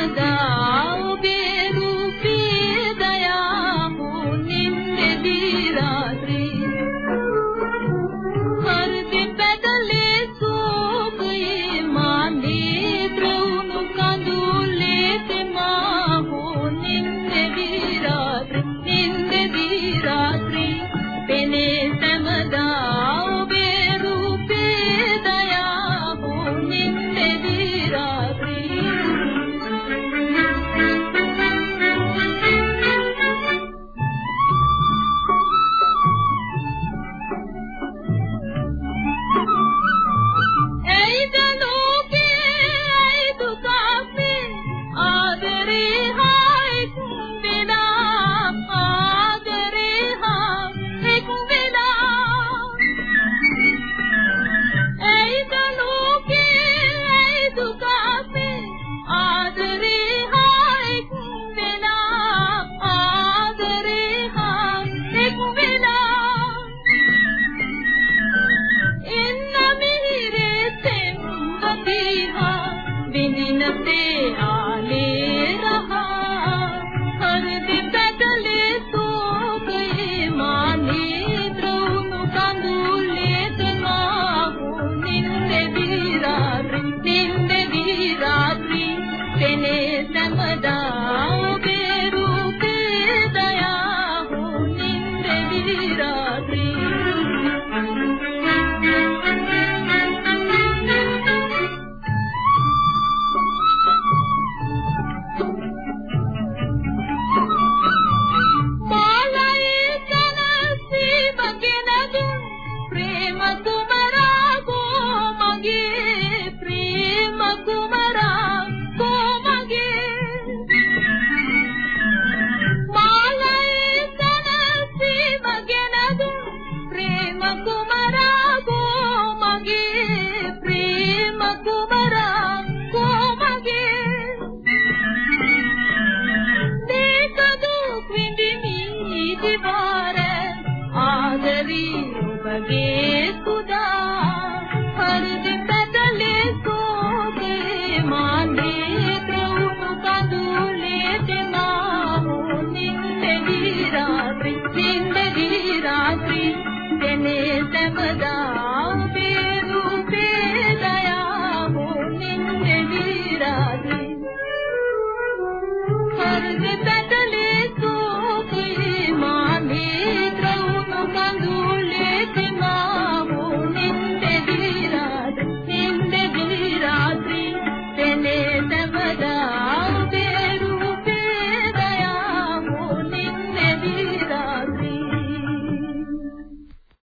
ಸದಾ أدري ගේ මේ සැමදා ඔබේ රූපේ දයාව නින්දේ විරාදී හර්ගත